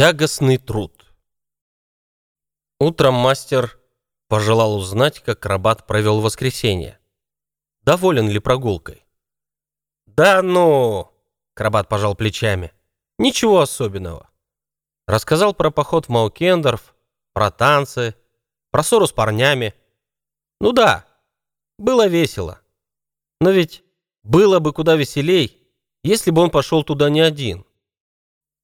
Тягостный труд. Утром мастер пожелал узнать, как Рабат провел воскресенье. Доволен ли прогулкой? «Да ну!» — Крабат пожал плечами. «Ничего особенного». Рассказал про поход в Маукендорф, про танцы, про ссору с парнями. Ну да, было весело. Но ведь было бы куда веселей, если бы он пошел туда не один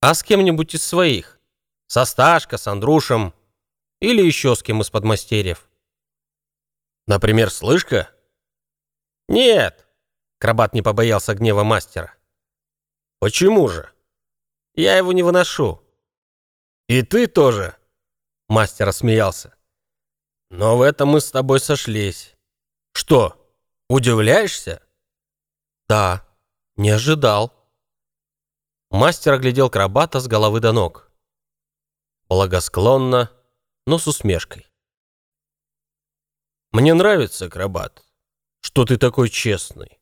а с кем-нибудь из своих. Со Сташка, с Андрушем или еще с кем из подмастерьев. Например, Слышка? Нет, Крабат не побоялся гнева мастера. Почему же? Я его не выношу. И ты тоже? Мастер смеялся. Но в этом мы с тобой сошлись. Что, удивляешься? Да, не ожидал. Мастер оглядел крабата с головы до ног. Благосклонно, но с усмешкой. «Мне нравится, крабат, что ты такой честный.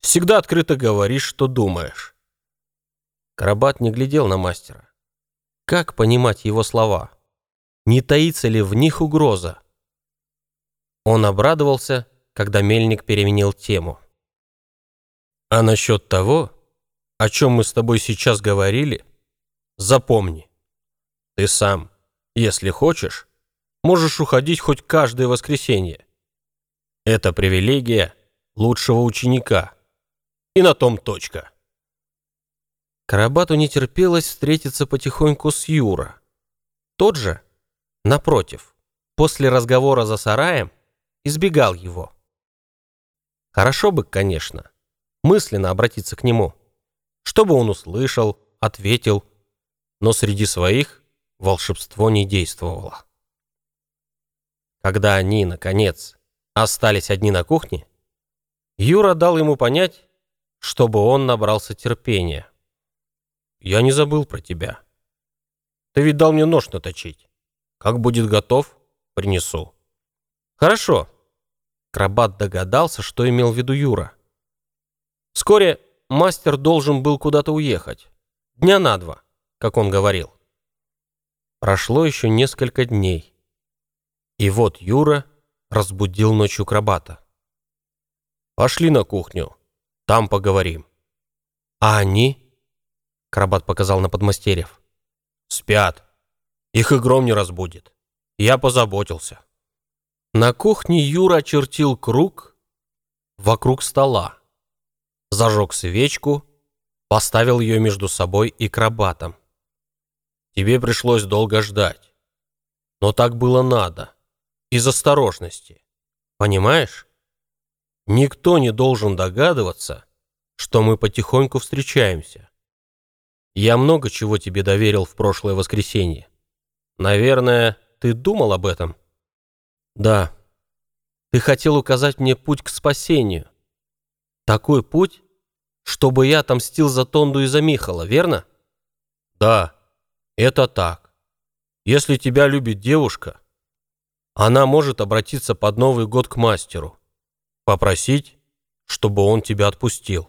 Всегда открыто говоришь, что думаешь». Крабат не глядел на мастера. Как понимать его слова? Не таится ли в них угроза? Он обрадовался, когда мельник переменил тему. «А насчет того, о чем мы с тобой сейчас говорили, запомни. Ты сам, если хочешь, можешь уходить хоть каждое воскресенье. Это привилегия лучшего ученика. И на том точка. Карабату не терпелось встретиться потихоньку с Юра. Тот же, напротив, после разговора за сараем, избегал его. Хорошо бы, конечно, мысленно обратиться к нему чтобы он услышал, ответил, но среди своих волшебство не действовало. Когда они, наконец, остались одни на кухне, Юра дал ему понять, чтобы он набрался терпения. «Я не забыл про тебя. Ты ведь дал мне нож наточить. Как будет готов, принесу». «Хорошо». Крабат догадался, что имел в виду Юра. Вскоре мастер должен был куда-то уехать. Дня на два, как он говорил. Прошло еще несколько дней. И вот Юра разбудил ночью крабата. «Пошли на кухню, там поговорим». «А они?» Крабат показал на подмастерьев. «Спят. Их и гром не разбудит. Я позаботился». На кухне Юра очертил круг вокруг стола зажег свечку, поставил ее между собой и крабатом. Тебе пришлось долго ждать. Но так было надо. Из осторожности. Понимаешь? Никто не должен догадываться, что мы потихоньку встречаемся. Я много чего тебе доверил в прошлое воскресенье. Наверное, ты думал об этом? Да. Ты хотел указать мне путь к спасению. Такой путь, чтобы я отомстил за Тонду и за Михала, верно? Да, это так. Если тебя любит девушка, она может обратиться под Новый год к мастеру, попросить, чтобы он тебя отпустил.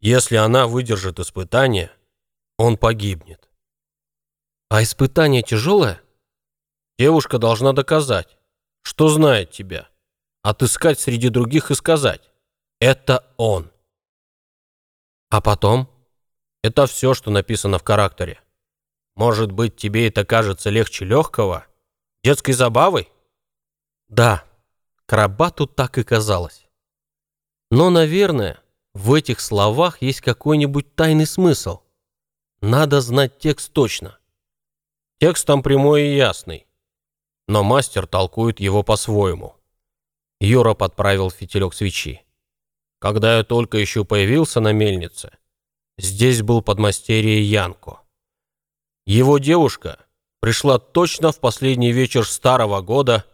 Если она выдержит испытание, он погибнет. А испытание тяжелое? Девушка должна доказать, что знает тебя, отыскать среди других и сказать. Это он. А потом? Это все, что написано в характере. Может быть, тебе это кажется легче легкого? Детской забавой? Да, Карабату так и казалось. Но, наверное, в этих словах есть какой-нибудь тайный смысл. Надо знать текст точно. Текст там прямой и ясный. Но мастер толкует его по-своему. Юра подправил фитилек свечи. Когда я только еще появился на мельнице, здесь был подмастерье Янко. Его девушка пришла точно в последний вечер старого года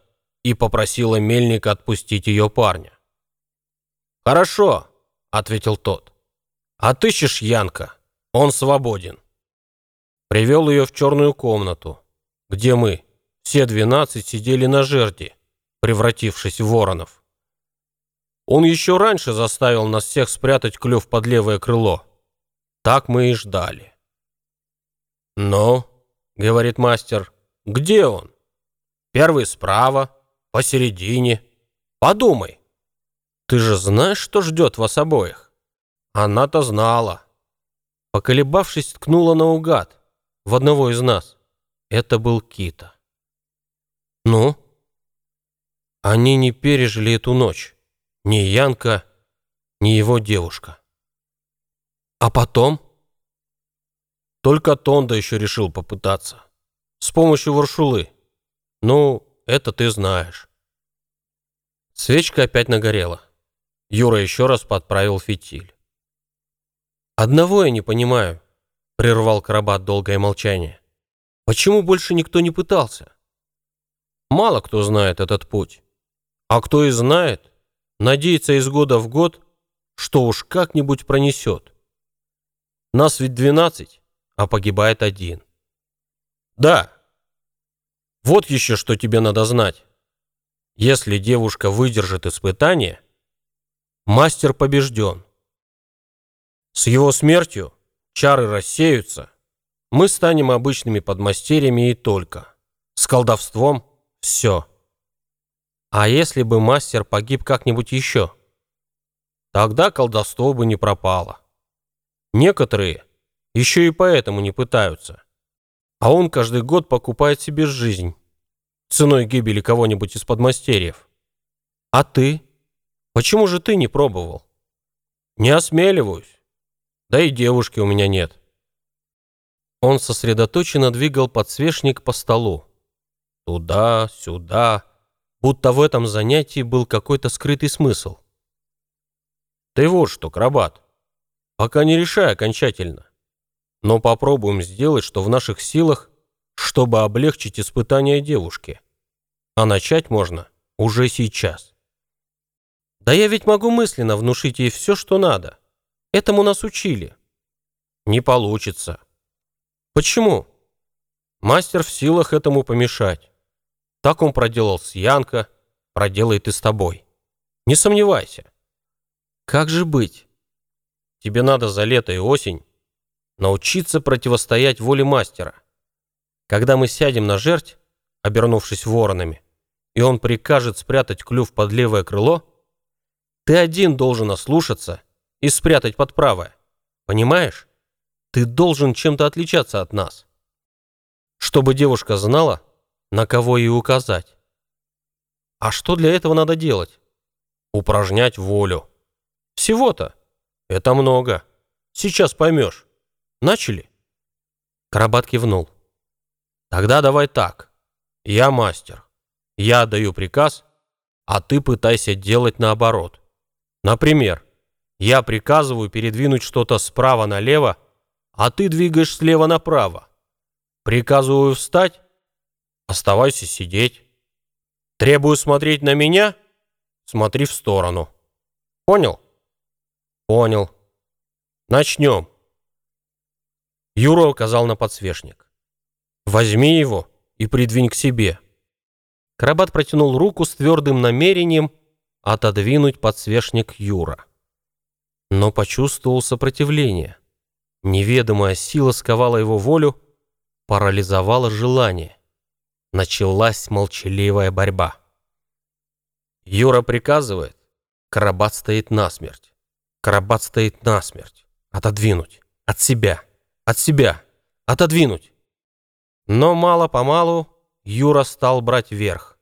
и попросила мельника отпустить ее парня. «Хорошо», — ответил тот. «Отыщешь Янка, он свободен». Привел ее в черную комнату, где мы, все двенадцать, сидели на жерди, превратившись в воронов. Он еще раньше заставил нас всех спрятать клюв под левое крыло. Так мы и ждали. «Ну?» — говорит мастер. «Где он?» «Первый справа, посередине. Подумай. Ты же знаешь, что ждет вас обоих?» Она-то знала. Поколебавшись, ткнула наугад в одного из нас. Это был Кита. «Ну?» Они не пережили эту ночь. Ни Янка, ни его девушка. А потом? Только Тонда еще решил попытаться. С помощью Варшулы. Ну, это ты знаешь. Свечка опять нагорела. Юра еще раз подправил фитиль. «Одного я не понимаю», — прервал Карабат долгое молчание. «Почему больше никто не пытался?» «Мало кто знает этот путь. А кто и знает, надеется из года в год, что уж как-нибудь пронесет. Нас ведь двенадцать, а погибает один. Да. Вот еще что тебе надо знать. Если девушка выдержит испытание, мастер побежден. С его смертью чары рассеются, мы станем обычными подмастерьями и только. С колдовством все. А если бы мастер погиб как-нибудь еще? Тогда колдовство бы не пропало. Некоторые еще и поэтому не пытаются. А он каждый год покупает себе жизнь ценой гибели кого-нибудь из подмастерьев. А ты? Почему же ты не пробовал? Не осмеливаюсь. Да и девушки у меня нет. Он сосредоточенно двигал подсвечник по столу. Туда, сюда, будто в этом занятии был какой-то скрытый смысл. Ты вот что, крабат, пока не решай окончательно, но попробуем сделать, что в наших силах, чтобы облегчить испытание девушки. А начать можно уже сейчас. Да я ведь могу мысленно внушить ей все, что надо. Этому нас учили. Не получится. Почему? Мастер в силах этому помешать. Так он проделал с Янко, проделает и с тобой. Не сомневайся. Как же быть? Тебе надо за лето и осень научиться противостоять воле мастера. Когда мы сядем на жерть, обернувшись воронами, и он прикажет спрятать клюв под левое крыло, ты один должен ослушаться и спрятать под правое. Понимаешь? Ты должен чем-то отличаться от нас. Чтобы девушка знала, на кого ей указать. А что для этого надо делать? Упражнять волю. Всего-то. Это много. Сейчас поймешь. Начали? Карабат кивнул. Тогда давай так. Я мастер. Я даю приказ, а ты пытайся делать наоборот. Например, я приказываю передвинуть что-то справа налево, а ты двигаешь слева направо. Приказываю встать, Оставайся сидеть. Требую смотреть на меня? Смотри в сторону. Понял? Понял. Начнем. Юра указал на подсвечник. Возьми его и придвинь к себе. Карабат протянул руку с твердым намерением отодвинуть подсвечник Юра. Но почувствовал сопротивление. Неведомая сила сковала его волю, парализовала желание. Началась молчаливая борьба. Юра приказывает. Карабат стоит насмерть. Карабат стоит насмерть. Отодвинуть. От себя. От себя. Отодвинуть. Но мало-помалу Юра стал брать верх,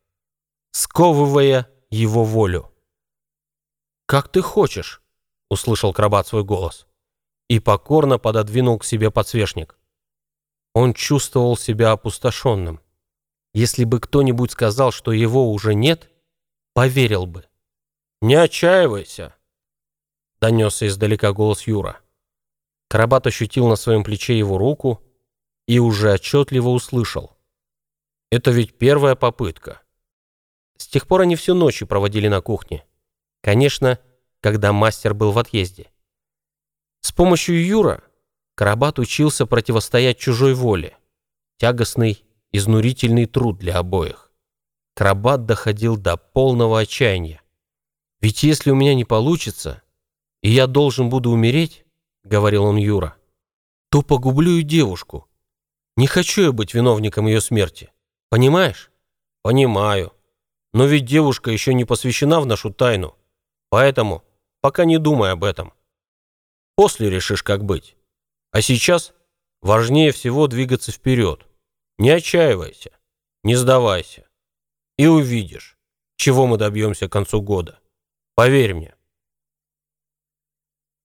сковывая его волю. «Как ты хочешь», — услышал Крабат свой голос, и покорно пододвинул к себе подсвечник. Он чувствовал себя опустошенным. Если бы кто-нибудь сказал, что его уже нет, поверил бы. «Не отчаивайся!» — донесся издалека голос Юра. Карабат ощутил на своем плече его руку и уже отчетливо услышал. «Это ведь первая попытка». С тех пор они всю ночь проводили на кухне. Конечно, когда мастер был в отъезде. С помощью Юра Карабат учился противостоять чужой воле, тягостной изнурительный труд для обоих. Крабат доходил до полного отчаяния. «Ведь если у меня не получится, и я должен буду умереть, — говорил он Юра, — то погублю и девушку. Не хочу я быть виновником ее смерти. Понимаешь? Понимаю. Но ведь девушка еще не посвящена в нашу тайну. Поэтому пока не думай об этом. После решишь, как быть. А сейчас важнее всего двигаться вперед. Не отчаивайся, не сдавайся. И увидишь, чего мы добьемся к концу года. Поверь мне.